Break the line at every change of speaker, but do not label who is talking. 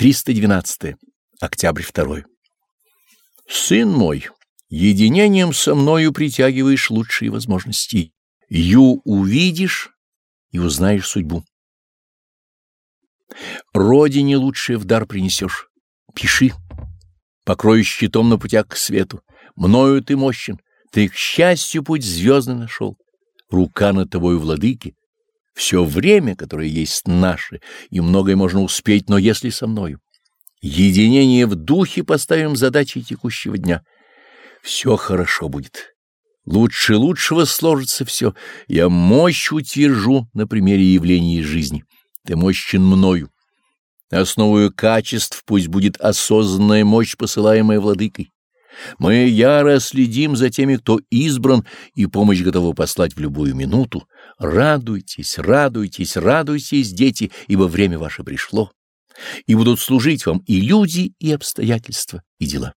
312. Октябрь 2. Сын мой, единением со мною притягиваешь лучшие возможности. Ю увидишь и узнаешь судьбу. Родине лучшее в дар принесешь. Пиши. Покрою щитом на путях к свету. Мною ты мощен. Ты к счастью путь звездный нашел. Рука над тобою владыки. Все время, которое есть наше, и многое можно успеть, но если со мною. Единение в духе поставим задачей текущего дня. Все хорошо будет. Лучше лучшего сложится все. Я мощь утвержу на примере явлений жизни. Ты мощен мною. Основою качеств пусть будет осознанная мощь, посылаемая владыкой. Мы яро следим за теми, кто избран, и помощь готова послать в любую минуту. Радуйтесь, радуйтесь, радуйтесь, дети, ибо время ваше пришло, и будут служить вам и люди, и обстоятельства, и дела.